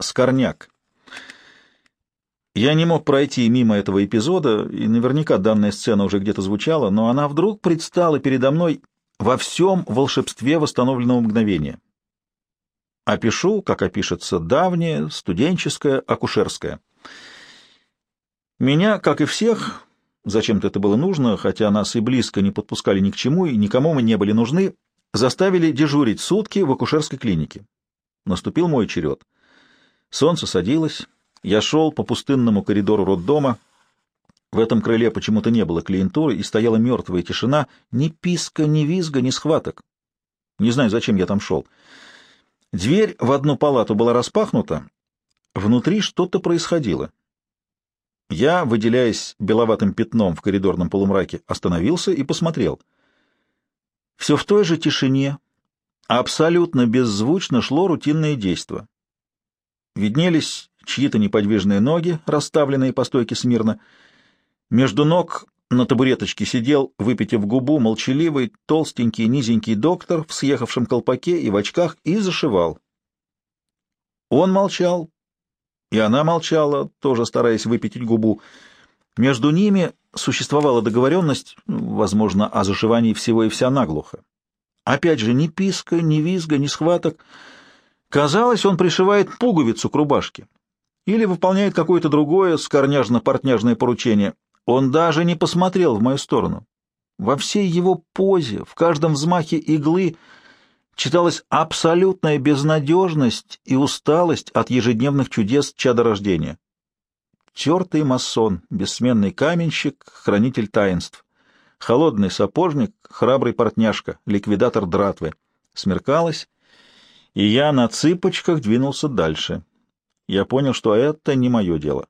Скорняк. Я не мог пройти мимо этого эпизода, и наверняка данная сцена уже где-то звучала, но она вдруг предстала передо мной во всем волшебстве восстановленного мгновения. Опишу, как опишется давнее, студенческое, акушерское. Меня, как и всех, зачем-то это было нужно, хотя нас и близко не подпускали ни к чему, и никому мы не были нужны, заставили дежурить сутки в акушерской клинике. Наступил мой черед. Солнце садилось, я шел по пустынному коридору роддома. В этом крыле почему-то не было клиентуры, и стояла мертвая тишина, ни писка, ни визга, ни схваток. Не знаю, зачем я там шел. Дверь в одну палату была распахнута, внутри что-то происходило. Я, выделяясь беловатым пятном в коридорном полумраке, остановился и посмотрел. Все в той же тишине, абсолютно беззвучно шло рутинное действо. Виднелись чьи-то неподвижные ноги, расставленные по стойке смирно. Между ног на табуреточке сидел, выпитив губу, молчаливый, толстенький, низенький доктор в съехавшем колпаке и в очках и зашивал. Он молчал, и она молчала, тоже стараясь выпятить губу. Между ними существовала договоренность, возможно, о зашивании всего и вся наглухо. Опять же, ни писка, ни визга, ни схваток. Казалось, он пришивает пуговицу к рубашке или выполняет какое-то другое скорняжно-портняжное поручение. Он даже не посмотрел в мою сторону. Во всей его позе, в каждом взмахе иглы читалась абсолютная безнадежность и усталость от ежедневных чудес чадорождения. Тертый масон, бессменный каменщик, хранитель таинств, холодный сапожник, храбрый портняшка, ликвидатор дратвы. Смеркалось, и я на цыпочках двинулся дальше. Я понял, что это не мое дело.